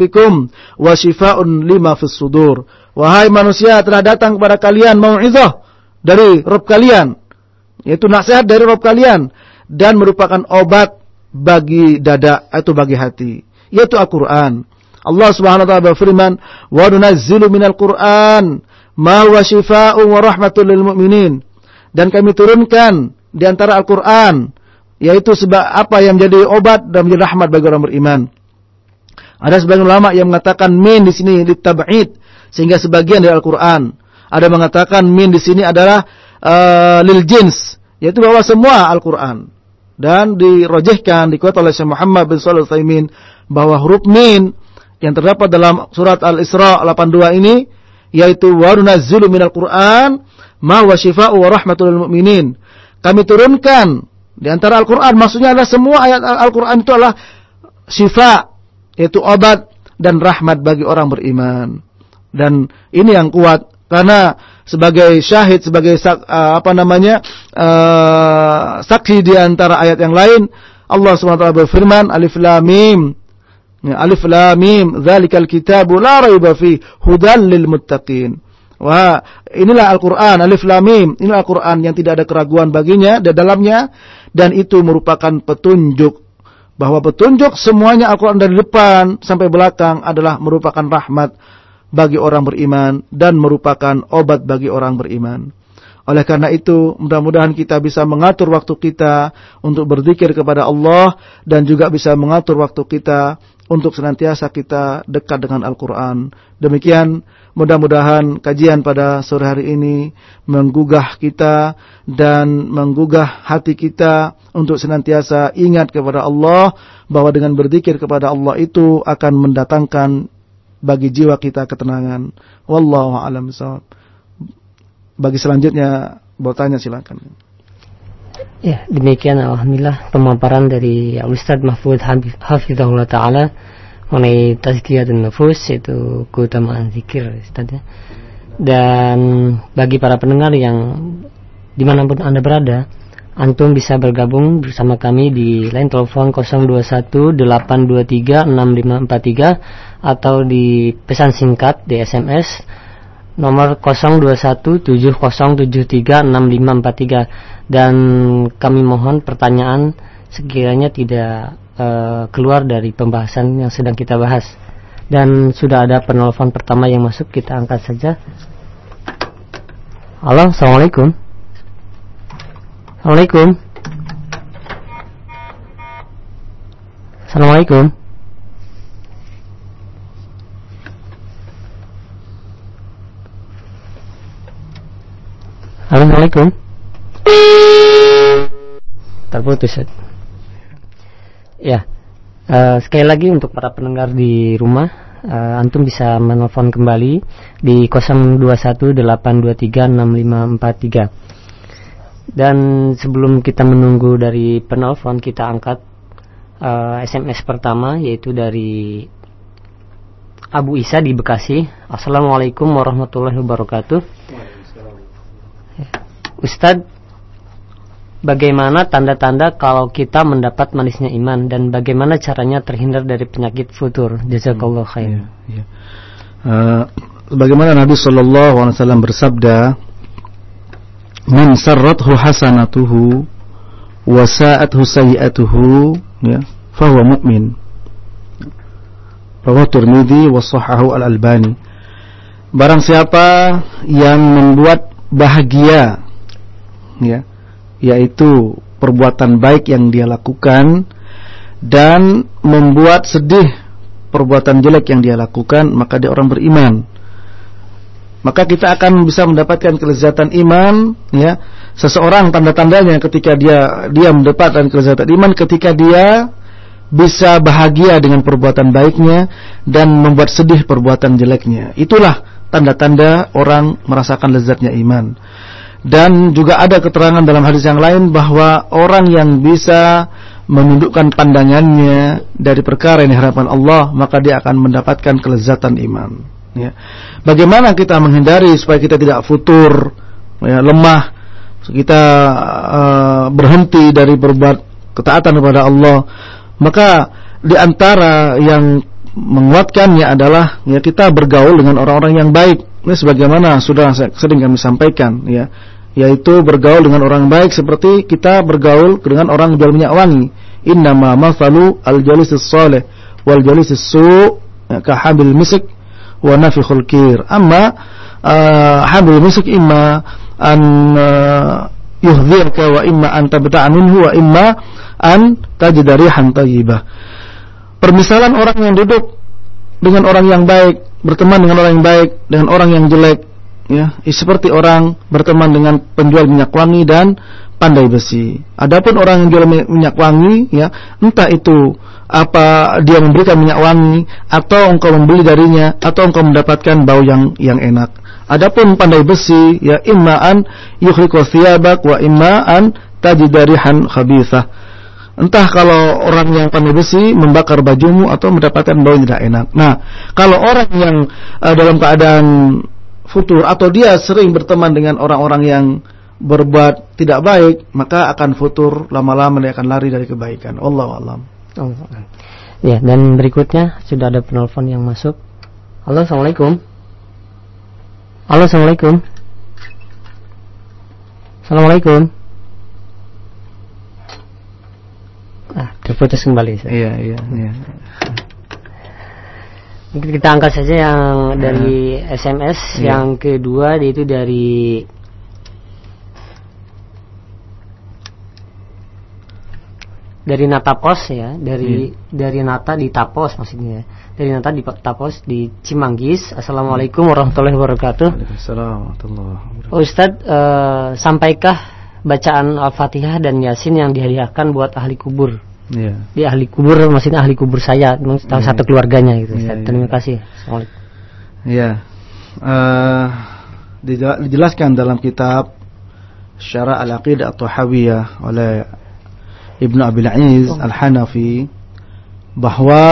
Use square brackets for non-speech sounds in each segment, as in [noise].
bikum wa shifaa'un lima fis sudur. Wahai manusia, telah datang kepada kalian mau'izah dari Rabb kalian, yaitu nasihat dari Rabb kalian dan merupakan obat bagi dada atau bagi hati, yaitu Al-Qur'an. Allah Subhanahu wa taala berfirman, "Wa nunazzilu minal Qur'an ma huwa shifaa'un wa rahmatul lil mu'minin." Dan kami turunkan di antara Al-Qur'an yaitu sebab apa yang menjadi obat dan menjadi rahmat bagi orang beriman. Ada sebagian ulama yang mengatakan min di sini litab'id sehingga sebagian dari Al-Qur'an. Ada mengatakan min di sini adalah uh, lil jins yaitu bahwa semua Al-Qur'an. Dan dirojehkan dikuat oleh Syekh Muhammad bin Shalih Al-Utsaimin bahwa huruf min yang terdapat dalam surat Al-Isra 82 ini yaitu wa nunazzilu minal Qur'an ma huwa syifaa'u wa rahmatul mu'minin. Kami turunkan di antara Al-Quran maksudnya adalah semua ayat Al-Quran itu adalah syifa, yaitu obat dan rahmat bagi orang beriman. Dan ini yang kuat karena sebagai syahid sebagai uh, apa namanya uh, saksi di antara ayat yang lain Allah SWT berfirman alif lam mim ya, alif lam mim dzalikal kitabu la raiba fi hudal lil muttaqin Wah, inilah Al-Qur'an, Alif Lam Mim. Inilah Al-Qur'an yang tidak ada keraguan baginya di dalamnya dan itu merupakan petunjuk bahwa petunjuk semuanya Al-Qur'an dari depan sampai belakang adalah merupakan rahmat bagi orang beriman dan merupakan obat bagi orang beriman. Oleh karena itu, mudah-mudahan kita bisa mengatur waktu kita untuk berzikir kepada Allah dan juga bisa mengatur waktu kita untuk senantiasa kita dekat dengan Al-Quran. Demikian Mudah-mudahan kajian pada sore hari ini menggugah kita dan menggugah hati kita untuk senantiasa ingat kepada Allah bahwa dengan berzikir kepada Allah itu akan mendatangkan bagi jiwa kita ketenangan. Wallahu a'lam Bagi selanjutnya bertanya silakan. Ya, demikian alhamdulillah pemaparan dari Ustaz Mahfud Hafizahullah taala mengenai tazkiyatun nufus itu keutamaan zikir Ustaz ya. Dan bagi para pendengar yang di mana pun Anda berada, Antum bisa bergabung bersama kami di line telepon 021 823 6543 atau di pesan singkat di SMS nomor 021 7073 6543 dan kami mohon pertanyaan sekiranya tidak uh, keluar dari pembahasan yang sedang kita bahas. Dan sudah ada penelpon pertama yang masuk, kita angkat saja. Halo, Assalamualaikum. Assalamualaikum. Assalamualaikum. Assalamualaikum. Terputus. Ya, uh, sekali lagi untuk para pendengar di rumah, uh, antum bisa menelpon kembali di 0218236543. Dan sebelum kita menunggu dari penelpon, kita angkat uh, eh, SMS pertama yaitu dari Abu Isa di Bekasi. Assalamualaikum warahmatullahi wabarakatuh. Ustadz, bagaimana tanda-tanda kalau kita mendapat manisnya iman dan bagaimana caranya terhindar dari penyakit futur. Jazakallah khair. Ya, ya. Uh, bagaimana Nabi sallallahu alaihi wasallam bersabda, "Man sarrathu hasanatuhu wa sa'athu sayyi'atuhu," ya, fahuwa mu'min. Rawahu Tirmidzi wa sahahu Al-Albani. Barang siapa yang membuat bahagia ya yaitu perbuatan baik yang dia lakukan dan membuat sedih perbuatan jelek yang dia lakukan maka dia orang beriman. Maka kita akan bisa mendapatkan kelezatan iman ya. Seseorang tanda-tandanya ketika dia dia mendapatkan kelezatan iman ketika dia bisa bahagia dengan perbuatan baiknya dan membuat sedih perbuatan jeleknya. Itulah tanda-tanda orang merasakan lezatnya iman dan juga ada keterangan dalam hadis yang lain bahwa orang yang bisa menundukkan pandangannya dari perkara yang diharapkan Allah, maka dia akan mendapatkan kelezatan iman. Ya. Bagaimana kita menghindari supaya kita tidak futur, ya, lemah, kita uh, berhenti dari berbuat ketaatan kepada Allah? Maka di antara yang menguatkannya adalah ya kita bergaul dengan orang-orang yang baik. Ini sebagaimana sudah sering kami sampaikan ya, yaitu bergaul dengan orang baik seperti kita bergaul dengan orang jual minyak wangi. Innama masalu al-jalisis salih wal jalisis su' ka habil misik wa nafikhul kir. Amma uh, habil misik imma an uh, yuhdhirka wa imma an tabta'a minhu wa imma an tajida rihan. Permisalan orang yang duduk dengan orang yang baik, berteman dengan orang yang baik, dengan orang yang jelek, ya, seperti orang berteman dengan penjual minyak wangi dan pandai besi. Adapun orang yang jual minyak wangi, ya, entah itu apa dia memberikan minyak wangi atau engkau membeli darinya atau engkau mendapatkan bau yang yang enak. Adapun pandai besi, ya immaan yukhriqu thiyabak wa immaan tajidarihan khabithah Entah kalau orang yang pandai besi membakar bajumu atau mendapatkan bau yang tidak enak. Nah, kalau orang yang uh, dalam keadaan futur atau dia sering berteman dengan orang-orang yang berbuat tidak baik, maka akan futur lama-lama dia akan lari dari kebaikan. Allah alam. Ya, dan berikutnya sudah ada penelpon yang masuk. Halo, assalamualaikum. Halo, assalamualaikum. Assalamualaikum. Ah, terputus kembali. Iya, iya, iya. Mungkin kita angkat saja yang dari ya. SMS, ya. yang kedua yaitu dari dari Nata Pos ya, dari ya. dari Nata di Tapos maksudnya. Dari Nata di Tapos di Cimanggis. Assalamualaikum warahmatullahi wabarakatuh. Waalaikumsalam Ustadz, uh, sampaikah bacaan Al-Fatihah dan Yasin yang dihadiahkan buat ahli kubur. Yeah. Di ahli kubur maksudnya ahli kubur saya, salah yeah. satu keluarganya gitu. Yeah, Terima yeah. kasih. Assalamualaikum. Ya. Uh, dijelaskan dalam kitab Syara Al-Aqidah atau Hawiyah oleh Ibnu Abil Aziz oh. Al-Hanafi bahwa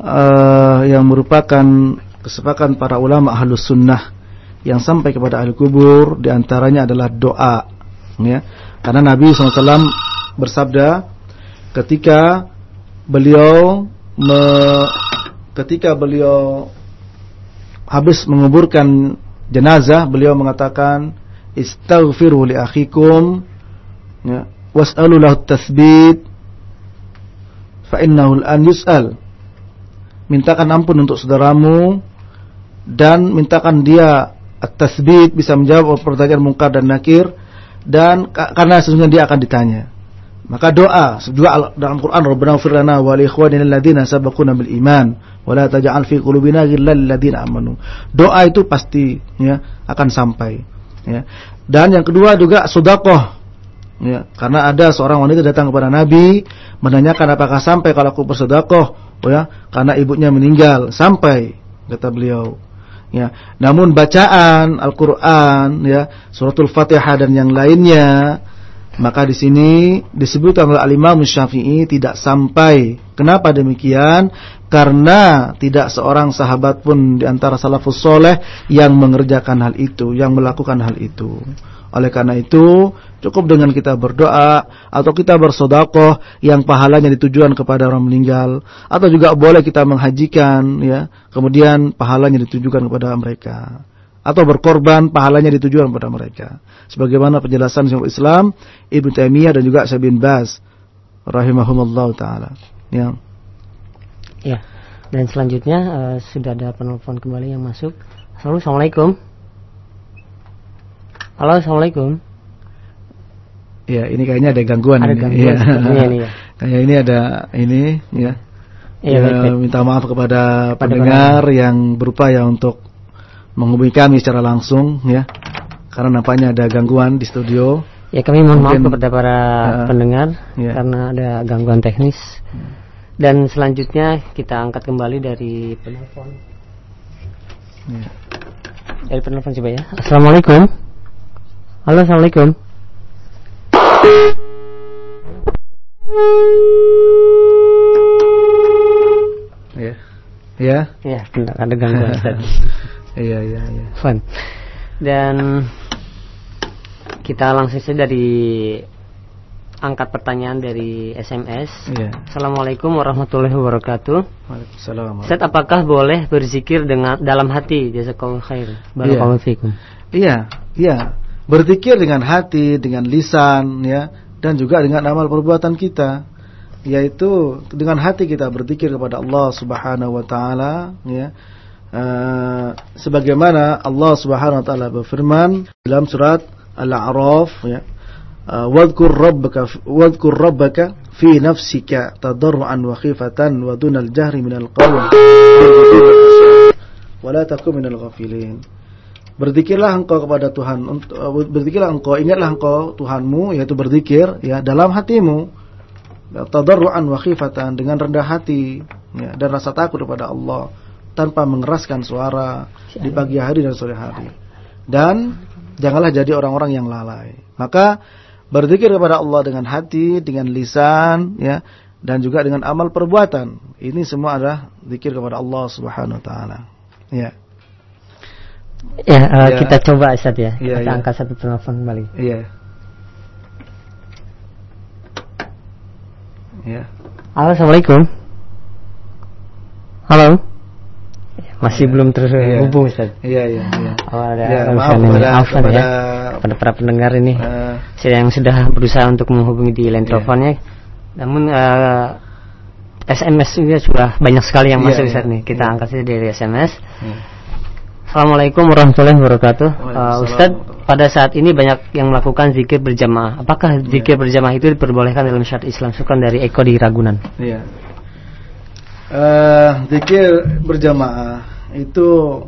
uh, yang merupakan kesepakatan para ulama ahlus sunnah yang sampai kepada ahli kubur di antaranya adalah doa ya. Karena Nabi SAW bersabda ketika beliau me, ketika beliau habis menguburkan jenazah beliau mengatakan istaghfiru li akhikum ya. Was'alu lahu tathbit fa innahu an yus'al. Mintakan ampun untuk saudaramu dan mintakan dia at-tasbit bisa menjawab pertanyaan mungkar dan nakir dan karena sesungguhnya dia akan ditanya. Maka doa, doa dalam Quran Rabbana ighfir lana wa li ikhwanina alladziina sabaquna bil iman wa la taj'al fi qulubina ghillan lil ladzina amanu. Doa itu pasti ya akan sampai ya. Dan yang kedua juga sedekah. Ya, karena ada seorang wanita datang kepada Nabi menanyakan apakah sampai kalau aku bersedekah, oh ya, karena ibunya meninggal. Sampai kata beliau ya. Namun bacaan Al-Qur'an ya, suratul Fatihah dan yang lainnya maka di sini disebutkan oleh Al-Imam Syafi'i tidak sampai. Kenapa demikian? Karena tidak seorang sahabat pun di antara salafus soleh yang mengerjakan hal itu, yang melakukan hal itu. Oleh karena itu, cukup dengan kita berdoa atau kita bersodakoh yang pahalanya ditujukan kepada orang meninggal, atau juga boleh kita menghajikan, ya, kemudian pahalanya ditujukan kepada mereka, atau berkorban pahalanya ditujukan kepada mereka. Sebagaimana penjelasan Syaikhul Islam Ibnu Taimiyah dan juga Syekh bin Baz rahimahumullah taala. Ya. Ya. Dan selanjutnya uh, sudah ada penelpon kembali yang masuk. Assalamualaikum. Halo, assalamualaikum. Ya, ini kayaknya ada gangguan. Ada gangguan ya. ini ya. [laughs] Kayak ini ada ini ya. Iya, ya, minta maaf kepada Pada pendengar pendengar yang berupaya untuk menghubungi kami secara langsung ya. Karena nampaknya ada gangguan di studio. Ya, kami mohon maaf kepada para uh, pendengar ya. karena ada gangguan teknis. Dan selanjutnya kita angkat kembali dari penelpon. Ya. Dari penelpon coba ya. Assalamualaikum. Halo, Assalamualaikum. Ya. Ya. Ya, ada gangguan [laughs] Iya, iya, iya. Fun. Dan kita langsung saja dari angkat pertanyaan dari SMS. Iya. Assalamualaikum warahmatullahi wabarakatuh. Waalaikumsalam. Ustaz, apakah boleh berzikir dengan dalam hati? Jazakallahu khair. Barakallahu fikum. Iya, iya. Berzikir dengan hati, dengan lisan, ya, dan juga dengan amal perbuatan kita, yaitu dengan hati kita berzikir kepada Allah Subhanahu wa taala, ya. Eh, sebagaimana Allah Subhanahu wa taala berfirman dalam surat Al-A'raf ya eh, wadhkur rabbaka wadhkur rabbaka fi nafsika tadarruan wa khifatan wa dunal jahri minal qawl wa la takun minal ghafilin. Berzikirlah engkau kepada Tuhan eh, berzikirlah engkau ingatlah engkau Tuhanmu yaitu berzikir ya dalam hatimu. Tadarruan wa khifatan dengan rendah hati ya, dan rasa takut kepada Allah tanpa mengeraskan suara di pagi hari dan sore hari. Dan janganlah jadi orang-orang yang lalai. Maka Berzikir kepada Allah dengan hati, dengan lisan, ya, dan juga dengan amal perbuatan. Ini semua adalah zikir kepada Allah Subhanahu wa taala. Ya. Ya, uh, ya. kita coba Ustaz ya. ya kita ya. angkat satu telepon kembali. Iya. Ya. Halo, Assalamualaikum. Halo. Masih ya. belum terhubung ya. Ustaz. Iya, iya, iya. Oh, ada ya, maaf, kepada, maaf ya pada para pendengar ini. Uh, yang sudah berusaha untuk menghubungi di line iya. teleponnya. Namun uh, eh, SMS juga sudah banyak sekali yang iya, masuk yeah, nih. Kita yeah. angkat saja dari SMS. Yeah. Assalamualaikum warahmatullahi wabarakatuh. Uh, Ustadz, pada saat ini banyak yang melakukan zikir berjamaah. Apakah yeah. zikir berjamaah itu diperbolehkan dalam syariat Islam? Sukan dari Eko di Ragunan. Iya. Uh, zikir berjamaah itu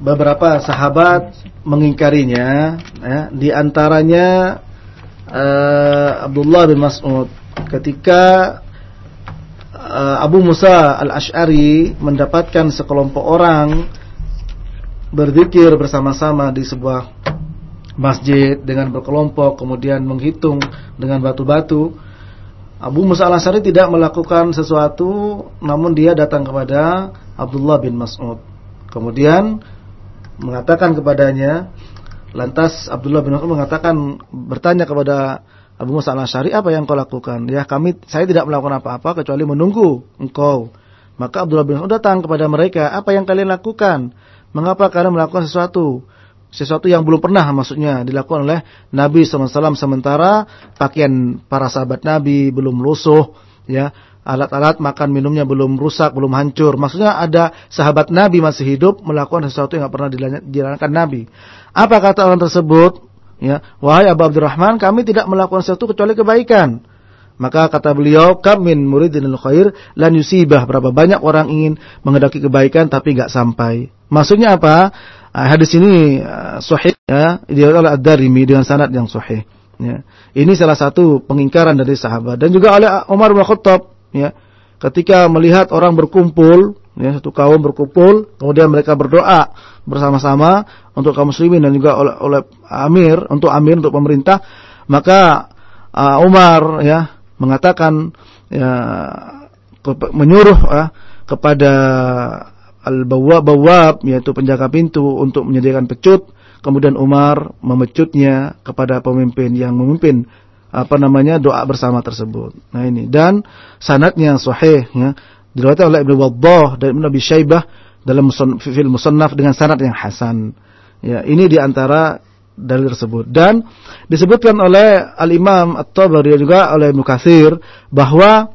beberapa sahabat mengingkarinya ya, di antaranya uh, Abdullah bin Mas'ud. Ketika uh, Abu Musa al-Ash'ari mendapatkan sekelompok orang berzikir bersama-sama di sebuah masjid dengan berkelompok kemudian menghitung dengan batu-batu Abu Musa al-Ash'ari tidak melakukan sesuatu namun dia datang kepada Abdullah bin Mas'ud. Kemudian mengatakan kepadanya lantas Abdullah bin Umar mengatakan bertanya kepada Abu Musa al-Asy'ari apa yang kau lakukan? Ya kami saya tidak melakukan apa-apa kecuali menunggu engkau. Maka Abdullah bin Umar datang kepada mereka apa yang kalian lakukan? Mengapa kalian melakukan sesuatu sesuatu yang belum pernah maksudnya dilakukan oleh Nabi SAW sementara pakaian para sahabat Nabi belum lusuh ya alat-alat makan minumnya belum rusak, belum hancur. Maksudnya ada sahabat Nabi masih hidup melakukan sesuatu yang tidak pernah dijalankan Nabi. Apa kata orang tersebut? Ya, wahai Abu Abdurrahman, kami tidak melakukan sesuatu kecuali kebaikan. Maka kata beliau, kamin muridinul khair lan yusibah. Berapa banyak orang ingin mengendaki kebaikan tapi nggak sampai. Maksudnya apa? Ah, hadis ini uh, sahih ya, dia oleh Ad-Darimi dengan sanad yang sahih. Ya. Ini salah satu pengingkaran dari sahabat dan juga oleh Umar bin Khattab ya ketika melihat orang berkumpul ya satu kaum berkumpul kemudian mereka berdoa bersama-sama untuk kaum muslimin dan juga oleh, oleh amir untuk amir untuk pemerintah maka uh, Umar ya mengatakan ya menyuruh ya, kepada al-bawwab yaitu penjaga pintu untuk menyediakan pecut kemudian Umar memecutnya kepada pemimpin yang memimpin apa namanya doa bersama tersebut. Nah ini dan sanadnya sahih ya diriwayatkan oleh Ibnu Waddah dan Ibnu Abi Syaibah dalam fil musannaf dengan sanad yang hasan. Ya, ini di antara dalil tersebut dan disebutkan oleh Al Imam At-Tabari juga oleh Ibnu Katsir bahwa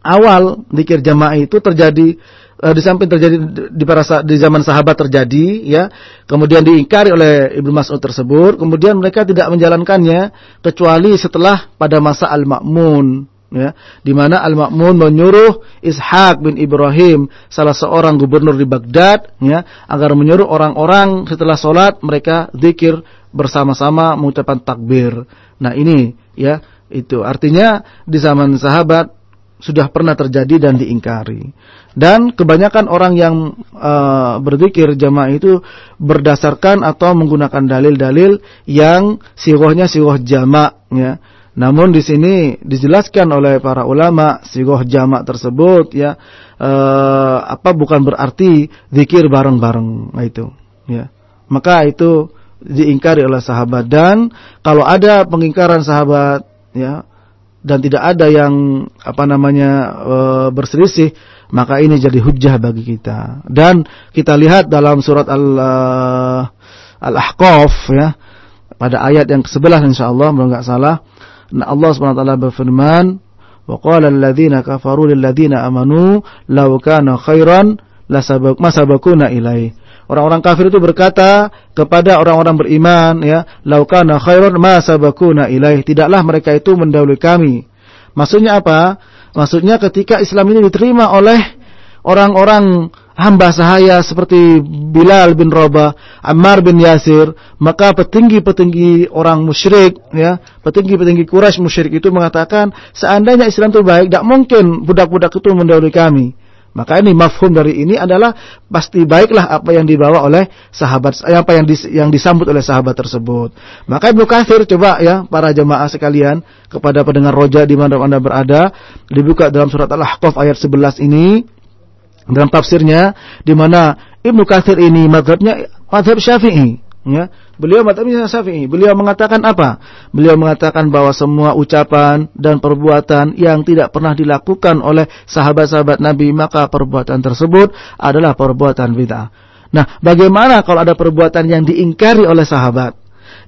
awal zikir jamaah itu terjadi di samping terjadi di para di zaman sahabat terjadi ya kemudian diingkari oleh Ibnu Mas'ud tersebut kemudian mereka tidak menjalankannya kecuali setelah pada masa Al-Ma'mun ya di mana Al-Ma'mun menyuruh Ishaq bin Ibrahim salah seorang gubernur di Baghdad ya agar menyuruh orang-orang setelah sholat mereka zikir bersama-sama mengucapkan takbir. Nah ini ya itu. Artinya di zaman sahabat sudah pernah terjadi dan diingkari. Dan kebanyakan orang yang uh, berzikir jamaah itu berdasarkan atau menggunakan dalil-dalil yang sirohnya siroh jamak ya. Namun di sini dijelaskan oleh para ulama siroh jamak tersebut ya uh, apa bukan berarti zikir bareng-bareng nah itu ya. Maka itu diingkari oleh sahabat dan kalau ada pengingkaran sahabat ya dan tidak ada yang apa namanya e, berselisih maka ini jadi hujah bagi kita. Dan kita lihat dalam surat al uh, al ahqaf ya pada ayat yang ke-11 insyaallah kalau enggak salah nah Allah Subhanahu wa taala berfirman wa qala alladziina kafaru lil ladziina amanu law kana khairan lasabaq masabakuna ilaihi Orang-orang kafir itu berkata kepada orang-orang beriman ya, laukana khairun ma sabakuna ilaih. Tidaklah mereka itu mendahului kami. Maksudnya apa? Maksudnya ketika Islam ini diterima oleh orang-orang hamba sahaya seperti Bilal bin Rabah, Ammar bin Yasir, maka petinggi-petinggi orang musyrik ya, petinggi-petinggi Quraisy musyrik itu mengatakan seandainya Islam itu baik, tidak mungkin budak-budak itu mendahului kami. Maka ini mafhum dari ini adalah pasti baiklah apa yang dibawa oleh sahabat apa yang dis, yang disambut oleh sahabat tersebut. Maka Ibnu Katsir coba ya para jemaah sekalian kepada pendengar roja di mana Anda berada dibuka dalam surat Al-Ahqaf ayat 11 ini dalam tafsirnya di mana Ibnu Katsir ini mazhabnya mazhab Syafi'i ya. Beliau matanya Syafi'i. Beliau mengatakan apa? Beliau mengatakan bahwa semua ucapan dan perbuatan yang tidak pernah dilakukan oleh sahabat-sahabat Nabi, maka perbuatan tersebut adalah perbuatan bid'ah. Nah, bagaimana kalau ada perbuatan yang diingkari oleh sahabat?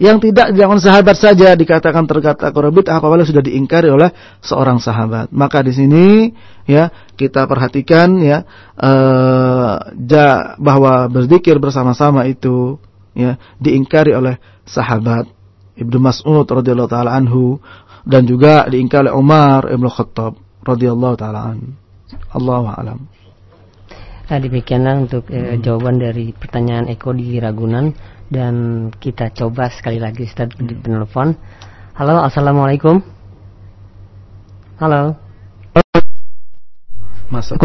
Yang tidak jangan sahabat saja dikatakan terkata bid'ah apabila sudah diingkari oleh seorang sahabat. Maka di sini ya kita perhatikan ya ja, bahwa berzikir bersama-sama itu ya diingkari oleh sahabat Ibnu Mas'ud radhiyallahu taala anhu dan juga diingkari oleh Umar Ibnu Khattab radhiyallahu taala an. Allahu a'lam. Nah, demikianlah untuk eh, hmm. jawaban dari pertanyaan Eko di Ragunan dan kita coba sekali lagi Ustaz hmm. di penelpon. Halo, Assalamualaikum. Halo. Masuk.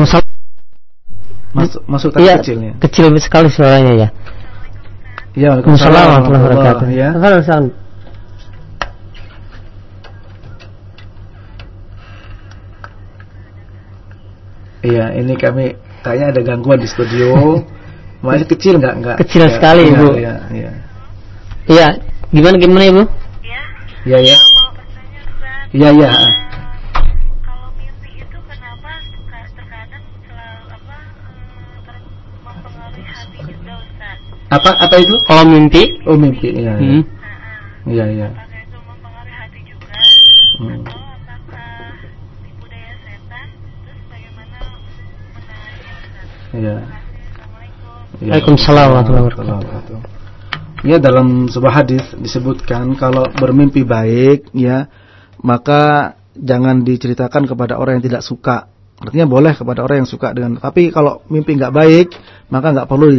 Masuk masuk tadi ya, kecilnya. Kecil sekali suaranya ya. Ya, Waalaikumsalam warahmatullahi wabarakatuh. Ya. Iya, ini kami kayaknya ada gangguan di studio. [laughs] Masih kecil nggak nggak? Kecil ya, sekali, iya, Ibu. Iya, iya. Iya, gimana gimana, Ibu? Iya. Iya, iya. Iya, Apa apa itu? Oh mimpi. Oh mimpi ya. Hmm. Iya iya. Hmm. Iya. Waalaikumsalam warahmatullahi wabarakatuh. Ya dalam sebuah hadis disebutkan kalau bermimpi baik ya maka jangan diceritakan kepada orang yang tidak suka Artinya boleh kepada orang yang suka dengan tapi kalau mimpi nggak baik maka nggak perlu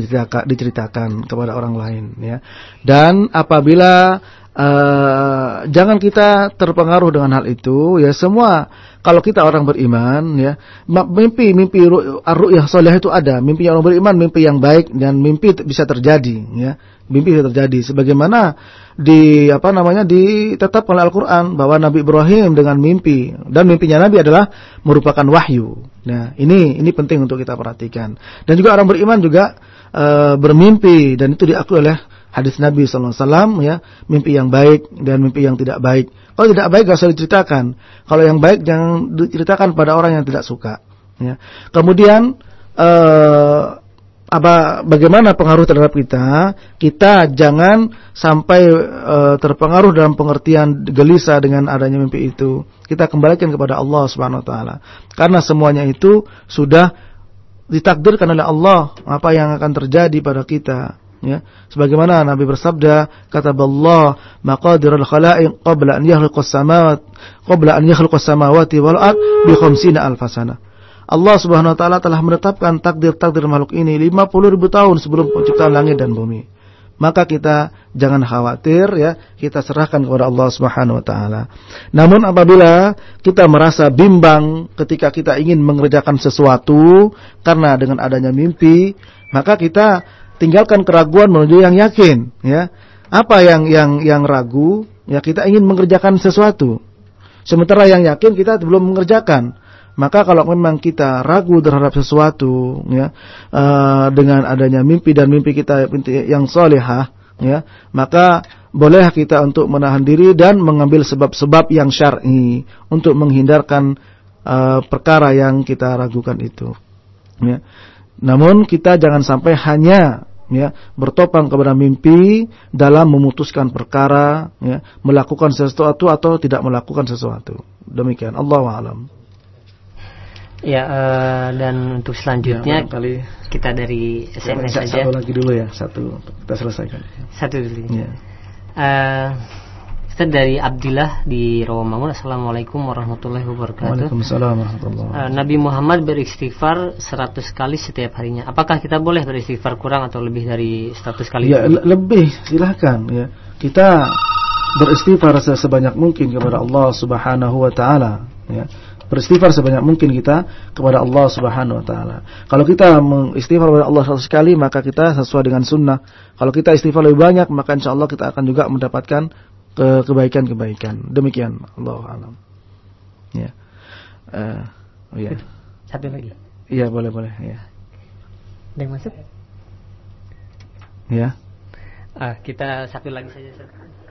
diceritakan, kepada orang lain ya. Dan apabila uh, jangan kita terpengaruh dengan hal itu ya semua kalau kita orang beriman ya mimpi mimpi ru'yah soleh itu ada. Mimpi orang beriman mimpi yang baik dan mimpi bisa terjadi ya. Mimpi bisa terjadi. Sebagaimana di apa namanya ditetapkan oleh Al-Qur'an bahwa Nabi Ibrahim dengan mimpi dan mimpinya Nabi adalah merupakan wahyu. Nah, ini ini penting untuk kita perhatikan. Dan juga orang beriman juga e, bermimpi dan itu diakui oleh hadis Nabi wasallam ya, mimpi yang baik dan mimpi yang tidak baik. Kalau tidak baik gak usah diceritakan. Kalau yang baik jangan diceritakan pada orang yang tidak suka, ya. Kemudian eh apa bagaimana pengaruh terhadap kita? Kita jangan sampai e, terpengaruh dalam pengertian gelisah dengan adanya mimpi itu. Kita kembalikan kepada Allah Subhanahu wa taala. Karena semuanya itu sudah ditakdirkan oleh Allah apa yang akan terjadi pada kita ya. Sebagaimana Nabi bersabda kata Allah maqadirul khalaiq qabla an yakhluqas samawati qabla an yakhluqas samawati wal ard bi 50 alfasana Allah Subhanahu wa taala telah menetapkan takdir-takdir makhluk ini 50 ribu tahun sebelum penciptaan langit dan bumi. Maka kita jangan khawatir ya, kita serahkan kepada Allah Subhanahu wa taala. Namun apabila kita merasa bimbang ketika kita ingin mengerjakan sesuatu karena dengan adanya mimpi, maka kita tinggalkan keraguan menuju yang yakin ya. Apa yang yang yang ragu? Ya kita ingin mengerjakan sesuatu. Sementara yang yakin kita belum mengerjakan. Maka kalau memang kita ragu terhadap sesuatu ya uh, dengan adanya mimpi dan mimpi kita yang solehah ya maka boleh kita untuk menahan diri dan mengambil sebab-sebab yang syar'i untuk menghindarkan uh, perkara yang kita ragukan itu. Ya. Namun kita jangan sampai hanya ya bertopang kepada mimpi dalam memutuskan perkara, ya, melakukan sesuatu atau tidak melakukan sesuatu. Demikian Allah alam. Ya uh, dan untuk selanjutnya ya, kali kita dari SMS ya, saja. Satu lagi dulu ya, satu kita selesaikan. Satu dulu. Ya. Uh, Ustaz dari Abdillah di Rawamangun Assalamualaikum warahmatullahi wabarakatuh Waalaikumsalam warahmatullahi wabarakatuh uh, Nabi Muhammad beristighfar 100 kali setiap harinya Apakah kita boleh beristighfar kurang atau lebih dari 100 kali? Ya le lebih silahkan ya Kita beristighfar sebanyak mungkin kepada Allah subhanahu wa ta'ala ya beristighfar sebanyak mungkin kita kepada Allah Subhanahu wa taala. Kalau kita mengistighfar kepada Allah satu sekali, maka kita sesuai dengan sunnah. Kalau kita istighfar lebih banyak, maka insya Allah kita akan juga mendapatkan kebaikan-kebaikan. Demikian Allah alam. Ya. Uh, oh ya. Satu lagi. Iya, boleh boleh, ya. Ada yang masuk? Ya. Ah, kita satu lagi saja.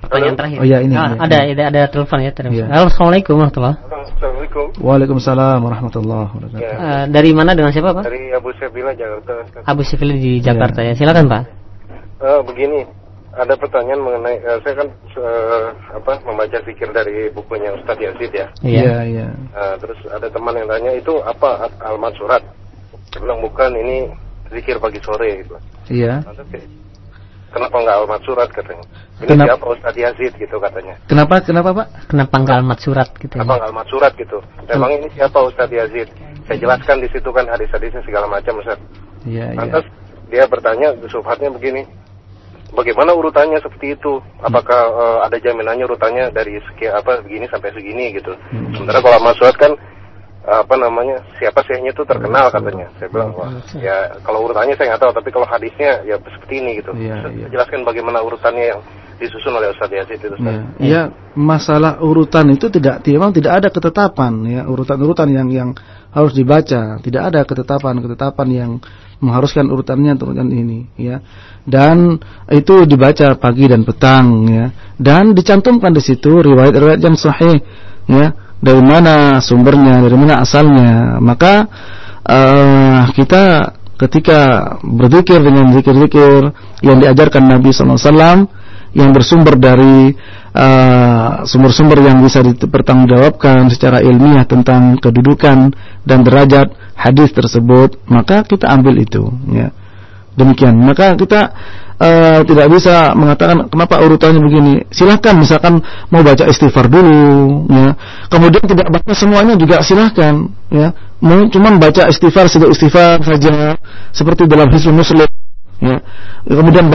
Pertanyaan terakhir. Oh iya ini. Ah, ada, ada ada telepon ya, telepon. Ya. Assalamualaikum warahmatullahi Assalamualaikum. Waalaikumsalam warahmatullahi wabarakatuh. Ya. Uh, dari mana dengan siapa, Pak? Dari Abu Sefila Jakarta. Abu Sefila di Jakarta ya. ya. Silakan, Pak. Uh, begini, ada pertanyaan mengenai uh, saya kan uh, apa membaca fikir dari bukunya Ustadz Yazid ya. Iya, iya. Uh, terus ada teman yang tanya itu apa almat surat? Saya bilang bukan ini zikir pagi sore gitu. Iya. Kenapa nggak almat surat katanya? Ini kenapa? siapa Ustadz Yazid gitu katanya. Kenapa? Kenapa Pak? Kenapa nggak almat surat gitu? Kenapa ya? nggak almat surat gitu? Memang ini siapa Ustadz Yazid? Saya jelaskan di situ kan hadis-hadisnya segala macam Ustadz. Iya, iya. Lantas dia bertanya, subhatnya begini. Bagaimana urutannya seperti itu? Apakah hmm. uh, ada jaminannya urutannya dari sekian apa begini sampai segini gitu? Hmm. Sementara kalau almat surat kan apa namanya siapa sihnya itu terkenal katanya. Saya bilang wah ya kalau urutannya saya nggak tahu tapi kalau hadisnya ya seperti ini gitu. Ya, ya. jelaskan bagaimana urutannya yang disusun oleh Ustaz Yazid itu Ustaz. Ya, ya masalah urutan itu tidak memang tidak ada ketetapan ya urutan-urutan yang yang harus dibaca. Tidak ada ketetapan-ketetapan yang mengharuskan urutannya urutan ini ya. Dan itu dibaca pagi dan petang ya. Dan dicantumkan di situ riwayat-riwayat yang sahih ya dari mana sumbernya, dari mana asalnya. Maka uh, kita ketika berzikir dengan zikir-zikir yang diajarkan Nabi SAW yang bersumber dari eh, sumber-sumber uh, yang bisa dipertanggungjawabkan secara ilmiah tentang kedudukan dan derajat hadis tersebut, maka kita ambil itu. Ya. Demikian. Maka kita uh, tidak bisa mengatakan kenapa urutannya begini. Silahkan misalkan mau baca istighfar dulu, ya. Kemudian tidak baca semuanya juga silahkan, ya. Mau cuma baca istighfar sudah istighfar saja, seperti dalam Hisnul Muslim, ya. Kemudian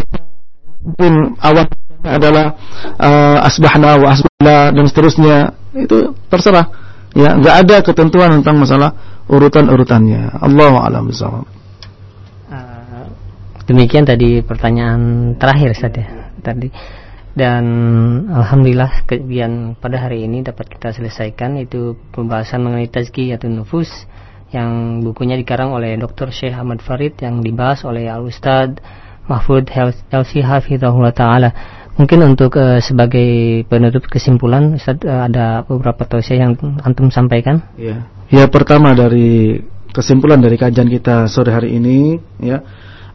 mungkin awal adalah uh, asbahna wa asbahna dan seterusnya itu terserah ya nggak ada ketentuan tentang masalah urutan-urutannya Allah a'lam bishawab Demikian tadi pertanyaan terakhir saja tadi. Dan alhamdulillah kemudian pada hari ini dapat kita selesaikan itu pembahasan mengenai tazkiyatun nufus yang bukunya dikarang oleh Dr. Syekh Ahmad Farid yang dibahas oleh Al Ustad Mahfud Helsi Hafizahullah Ta'ala Mungkin untuk uh, sebagai penutup kesimpulan Ustaz uh, ada beberapa tausiah yang antum sampaikan Ya, ya pertama dari kesimpulan dari kajian kita sore hari ini ya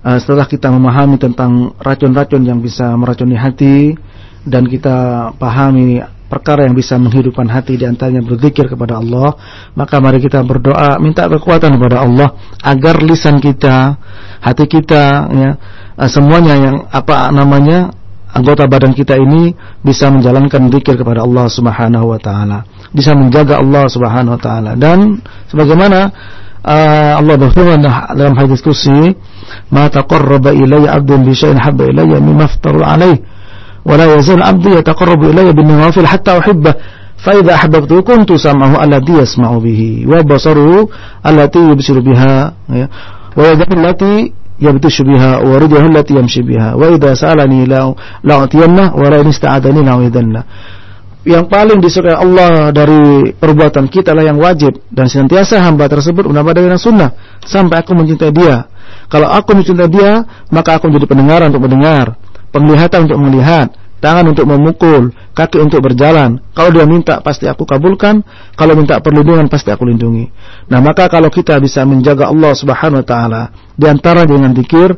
uh, setelah kita memahami tentang racun-racun yang bisa meracuni hati dan kita pahami perkara yang bisa menghidupkan hati di antaranya berzikir kepada Allah, maka mari kita berdoa minta kekuatan kepada Allah agar lisan kita, hati kita ya, uh, semuanya yang apa namanya anggota badan kita ini bisa menjalankan zikir kepada Allah Subhanahu wa taala, bisa menjaga Allah Subhanahu wa taala. Dan sebagaimana آه، الله بخير أن لم نعم، حديث كسي ما تقرب إلي عبد بشيء حب إلي مما افتر عليه ولا يزال عبدي يتقرب إلي بالنوافل حتى أحبه فإذا أحببته كنت سمعه الذي يسمع به وبصره التي يبصر بها ويده التي يبتش بها ورده التي يمشي بها وإذا سألني لأعطينه ولا إن استعادني لأعطينه yang paling disukai Allah dari perbuatan kita lah yang wajib dan senantiasa hamba tersebut menambah dengan sunnah sampai aku mencintai dia. Kalau aku mencintai dia, maka aku menjadi pendengar untuk mendengar, penglihatan untuk melihat, tangan untuk memukul, kaki untuk berjalan. Kalau dia minta pasti aku kabulkan, kalau minta perlindungan pasti aku lindungi. Nah, maka kalau kita bisa menjaga Allah Subhanahu wa taala di antara dengan zikir,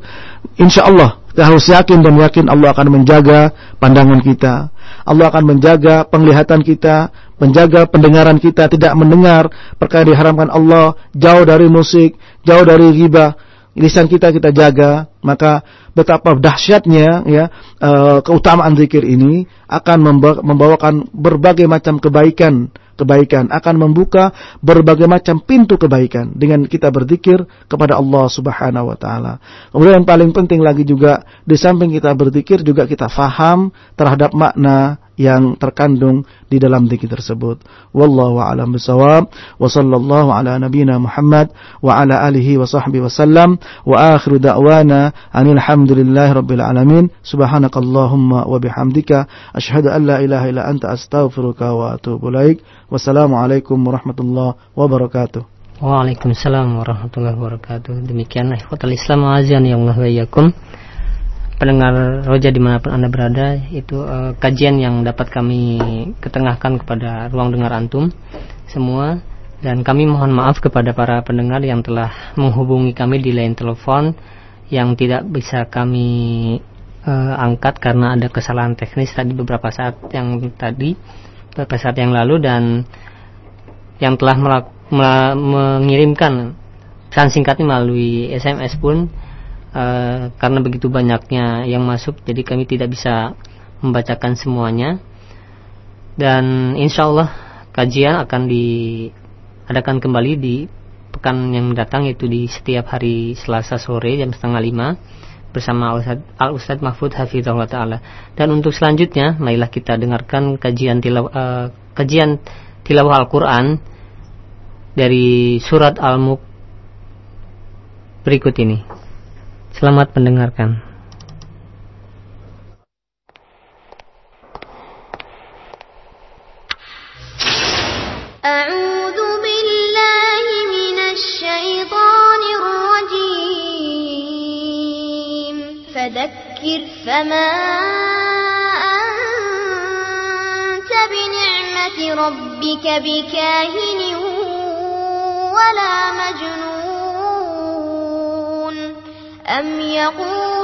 insyaallah kita harus yakin dan yakin Allah akan menjaga pandangan kita. Allah akan menjaga penglihatan kita, menjaga pendengaran kita, tidak mendengar perkara yang diharamkan Allah, jauh dari musik, jauh dari ghibah, lisan kita kita jaga, maka betapa dahsyatnya ya uh, keutamaan zikir ini akan membawakan berbagai macam kebaikan kebaikan akan membuka berbagai macam pintu kebaikan dengan kita berzikir kepada Allah Subhanahu wa taala. Kemudian yang paling penting lagi juga di samping kita berzikir juga kita faham terhadap makna yang terkandung di dalam zikir tersebut. Wallahu a'lam bishawab wa sallallahu ala nabiyyina Muhammad wa ala alihi wa sahbihi wasallam wa akhiru da'wana anil hamdulillahi rabbil alamin subhanakallahumma wa bihamdika asyhadu an la ilaha illa anta astaghfiruka wa atubu ilaik. Wassalamualaikum warahmatullahi wabarakatuh. Waalaikumsalam warahmatullahi wabarakatuh. Demikianlah ikhwatal Islam azan ya Allah wa pendengar roja di mana pun anda berada itu uh, kajian yang dapat kami ketengahkan kepada ruang dengar antum semua. Dan kami mohon maaf kepada para pendengar yang telah menghubungi kami di line telepon yang tidak bisa kami uh, angkat karena ada kesalahan teknis tadi beberapa saat yang tadi beberapa saat yang lalu dan yang telah mengirimkan pesan singkatnya melalui SMS pun Eh, karena begitu banyaknya yang masuk jadi kami tidak bisa membacakan semuanya dan insya Allah kajian akan diadakan kembali di pekan yang mendatang yaitu di setiap hari Selasa sore jam setengah lima bersama Al Ustadz Mahfud Hafizahullah Taala dan untuk selanjutnya marilah kita dengarkan kajian tilaw, uh, kajian tilawah Al Quran dari surat Al Mulk berikut ini. Selamat mendengarkan. فذكر فما أنت بنعمة ربك بكاهن ولا مجنون أم يقول